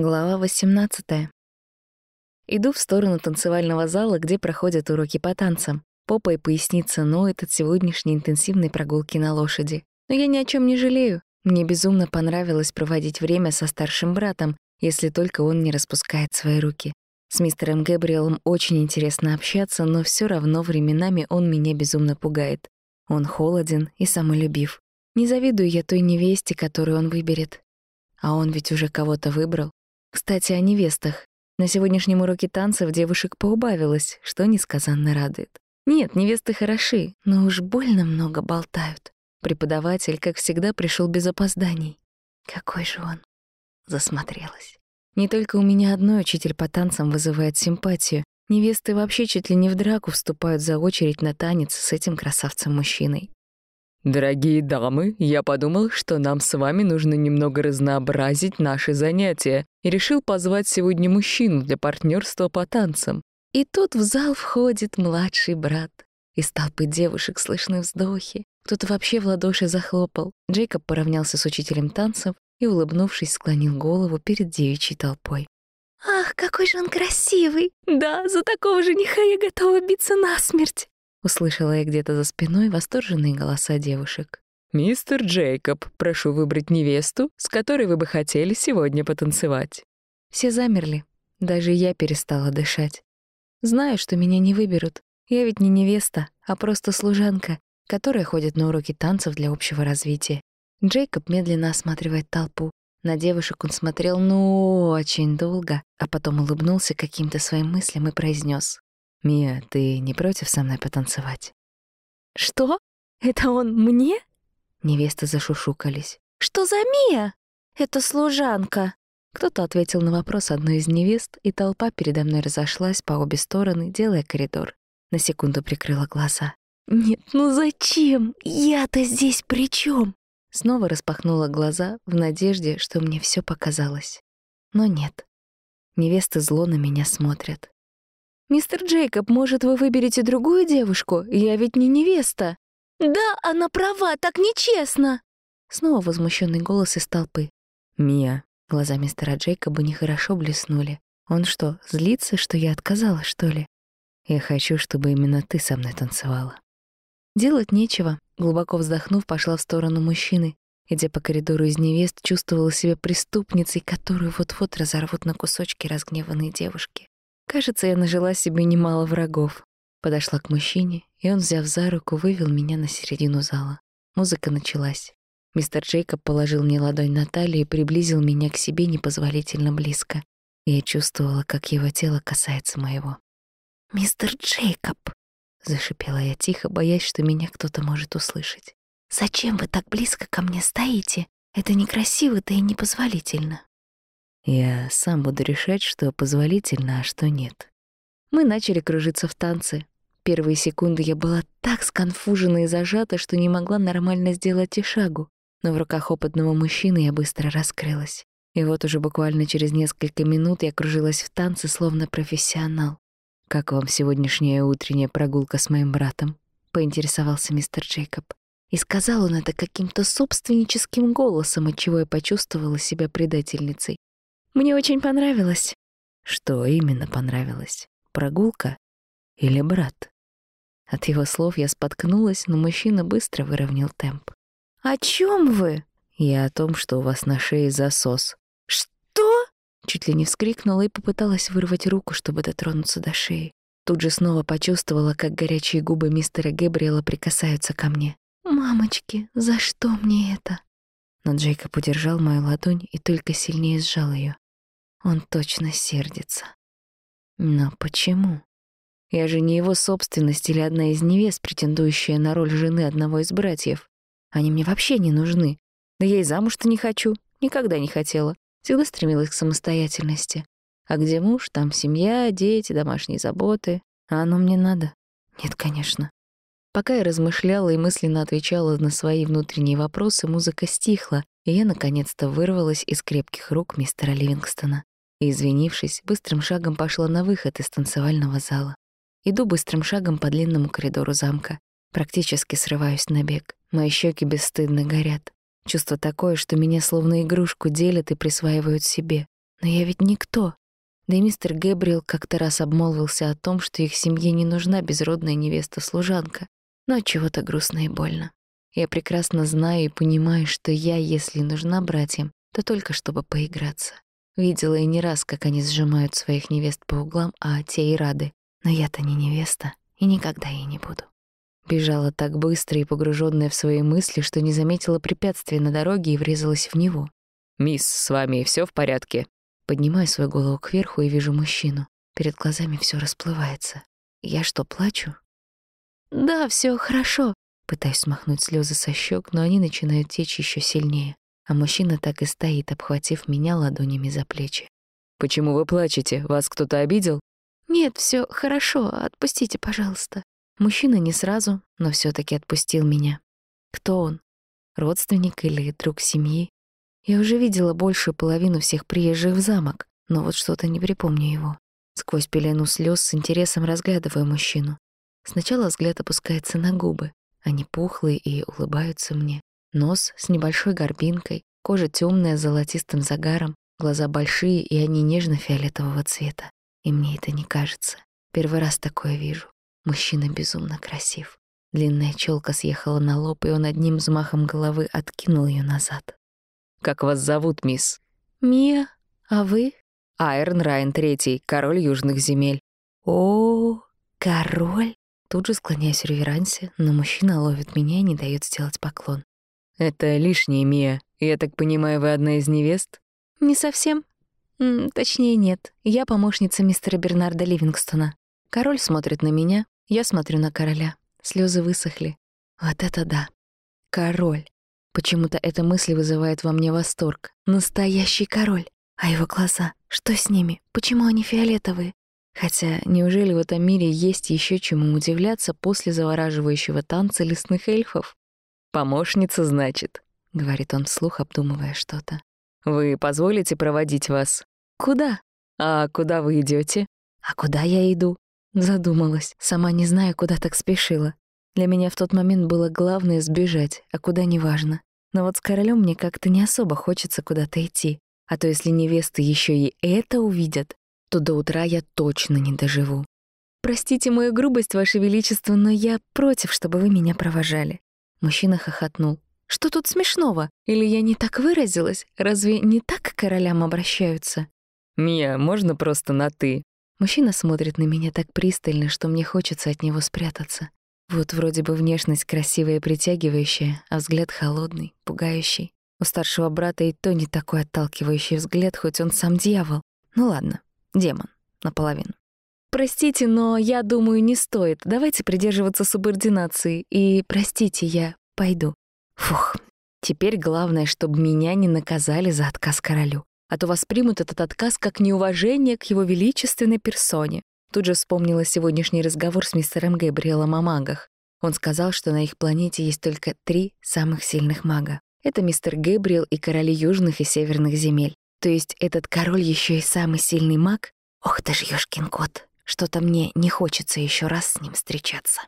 Глава 18. Иду в сторону танцевального зала, где проходят уроки по танцам. Попа и поясница ноет от сегодняшней интенсивной прогулки на лошади. Но я ни о чем не жалею. Мне безумно понравилось проводить время со старшим братом, если только он не распускает свои руки. С мистером Гэбриэлом очень интересно общаться, но все равно временами он меня безумно пугает. Он холоден и самолюбив. Не завидую я той невесте, которую он выберет. А он ведь уже кого-то выбрал. Кстати, о невестах. На сегодняшнем уроке танцев девушек поубавилось, что несказанно радует. Нет, невесты хороши, но уж больно много болтают. Преподаватель, как всегда, пришел без опозданий. Какой же он? Засмотрелась. Не только у меня одной учитель по танцам вызывает симпатию. Невесты вообще чуть ли не в драку вступают за очередь на танец с этим красавцем-мужчиной. Дорогие дамы, я подумал, что нам с вами нужно немного разнообразить наши занятия и решил позвать сегодня мужчину для партнерства по танцам. И тут в зал входит младший брат. Из толпы девушек слышны вздохи. Кто-то вообще в ладоши захлопал. Джейкоб поравнялся с учителем танцев и, улыбнувшись, склонил голову перед девичьей толпой. «Ах, какой же он красивый! Да, за такого жениха я готова биться насмерть!» Услышала я где-то за спиной восторженные голоса девушек. «Мистер Джейкоб, прошу выбрать невесту, с которой вы бы хотели сегодня потанцевать». Все замерли. Даже я перестала дышать. Знаю, что меня не выберут. Я ведь не невеста, а просто служанка, которая ходит на уроки танцев для общего развития. Джейкоб медленно осматривает толпу. На девушек он смотрел, ну, очень долго, а потом улыбнулся каким-то своим мыслям и произнес: «Мия, ты не против со мной потанцевать?» «Что? Это он мне?» Невесты зашушукались. «Что за Мия? Это служанка!» Кто-то ответил на вопрос одной из невест, и толпа передо мной разошлась по обе стороны, делая коридор. На секунду прикрыла глаза. «Нет, ну зачем? Я-то здесь при чем? Снова распахнула глаза в надежде, что мне все показалось. Но нет. Невесты зло на меня смотрят. «Мистер Джейкоб, может, вы выберете другую девушку? Я ведь не невеста». «Да, она права, так нечестно!» Снова возмущенный голос из толпы. «Мия». Глаза мистера Джейкоба нехорошо блеснули. Он что, злится, что я отказала, что ли? Я хочу, чтобы именно ты со мной танцевала. Делать нечего. Глубоко вздохнув, пошла в сторону мужчины. Идя по коридору из невест, чувствовала себя преступницей, которую вот-вот разорвут на кусочки разгневанные девушки. Кажется, я нажила себе немало врагов. Подошла к мужчине, и он, взяв за руку, вывел меня на середину зала. Музыка началась. Мистер Джейкоб положил мне ладонь на талию и приблизил меня к себе непозволительно близко. Я чувствовала, как его тело касается моего. «Мистер Джейкоб!» — зашипела я тихо, боясь, что меня кто-то может услышать. «Зачем вы так близко ко мне стоите? Это некрасиво, да и непозволительно». Я сам буду решать, что позволительно, а что нет. Мы начали кружиться в танце. Первые секунды я была так сконфужена и зажата, что не могла нормально сделать и шагу. Но в руках опытного мужчины я быстро раскрылась. И вот уже буквально через несколько минут я кружилась в танце, словно профессионал. «Как вам сегодняшняя утренняя прогулка с моим братом?» — поинтересовался мистер Джейкоб. И сказал он это каким-то собственническим голосом, отчего я почувствовала себя предательницей. Мне очень понравилось. Что именно понравилось? Прогулка или брат? От его слов я споткнулась, но мужчина быстро выровнял темп. «О чем вы?» «Я о том, что у вас на шее засос». «Что?» Чуть ли не вскрикнула и попыталась вырвать руку, чтобы дотронуться до шеи. Тут же снова почувствовала, как горячие губы мистера Гэбриэла прикасаются ко мне. «Мамочки, за что мне это?» Но Джейкоб удержал мою ладонь и только сильнее сжал ее. Он точно сердится. Но почему? Я же не его собственность или одна из невест, претендующая на роль жены одного из братьев. Они мне вообще не нужны. Да я и замуж-то не хочу, никогда не хотела. Всегда стремилась к самостоятельности. А где муж, там семья, дети, домашние заботы. А оно мне надо? Нет, конечно. Пока я размышляла и мысленно отвечала на свои внутренние вопросы, музыка стихла, и я наконец-то вырвалась из крепких рук мистера Ливингстона. И, извинившись, быстрым шагом пошла на выход из танцевального зала. Иду быстрым шагом по длинному коридору замка. Практически срываюсь на бег. Мои щеки бесстыдно горят. Чувство такое, что меня словно игрушку делят и присваивают себе. Но я ведь никто. Да и мистер Гэбриэл как-то раз обмолвился о том, что их семье не нужна безродная невеста-служанка. Но от чего-то грустно и больно. Я прекрасно знаю и понимаю, что я, если нужна братьям, то только чтобы поиграться. Видела и не раз, как они сжимают своих невест по углам, а те и рады. Но я-то не невеста и никогда ей не буду. Бежала так быстро и погруженная в свои мысли, что не заметила препятствия на дороге и врезалась в него. «Мисс, с вами все в порядке?» Поднимаю свою голову кверху и вижу мужчину. Перед глазами все расплывается. Я что, плачу? «Да, все хорошо», Пытаюсь смахнуть слезы со щек, но они начинают течь еще сильнее. А мужчина так и стоит, обхватив меня ладонями за плечи. «Почему вы плачете? Вас кто-то обидел?» «Нет, все хорошо, отпустите, пожалуйста». Мужчина не сразу, но все таки отпустил меня. Кто он? Родственник или друг семьи? Я уже видела большую половину всех приезжих в замок, но вот что-то не припомню его. Сквозь пелену слез с интересом разглядываю мужчину. Сначала взгляд опускается на губы, они пухлые и улыбаются мне. Нос с небольшой горбинкой, кожа темная с золотистым загаром, глаза большие, и они нежно-фиолетового цвета. И мне это не кажется. Первый раз такое вижу. Мужчина безумно красив. Длинная челка съехала на лоб, и он одним взмахом головы откинул ее назад. «Как вас зовут, мисс?» «Мия. А вы?» «Айрон Райан Третий, король южных земель». «О, король?» Тут же склоняюсь в реверансе, но мужчина ловит меня и не дает сделать поклон. «Это лишнее, Мия. Я так понимаю, вы одна из невест?» «Не совсем. М точнее, нет. Я помощница мистера Бернарда Ливингстона. Король смотрит на меня, я смотрю на короля. Слезы высохли. Вот это да. Король. Почему-то эта мысль вызывает во мне восторг. Настоящий король. А его глаза? Что с ними? Почему они фиолетовые? Хотя, неужели в этом мире есть еще чему удивляться после завораживающего танца лесных эльфов? «Помощница, значит», — говорит он вслух, обдумывая что-то. «Вы позволите проводить вас?» «Куда?» «А куда вы идете? «А куда я иду?» Задумалась, сама не зная, куда так спешила. Для меня в тот момент было главное сбежать, а куда — неважно. Но вот с королем мне как-то не особо хочется куда-то идти. А то если невесты еще и это увидят, то до утра я точно не доживу. Простите мою грубость, Ваше Величество, но я против, чтобы вы меня провожали. Мужчина хохотнул. Что тут смешного? Или я не так выразилась? Разве не так к королям обращаются? Мия, можно просто на «ты»?» Мужчина смотрит на меня так пристально, что мне хочется от него спрятаться. Вот вроде бы внешность красивая и притягивающая, а взгляд холодный, пугающий. У старшего брата и то не такой отталкивающий взгляд, хоть он сам дьявол. Ну ладно, Демон. Наполовину. Простите, но я думаю, не стоит. Давайте придерживаться субординации. И простите, я пойду. Фух. Теперь главное, чтобы меня не наказали за отказ королю. А то воспримут этот отказ как неуважение к его величественной персоне. Тут же вспомнила сегодняшний разговор с мистером Габриэлом о магах. Он сказал, что на их планете есть только три самых сильных мага. Это мистер Гэбриэл и короли южных и северных земель. То есть этот король еще и самый сильный маг? Ох ты ж, ёшкин кот, что-то мне не хочется еще раз с ним встречаться.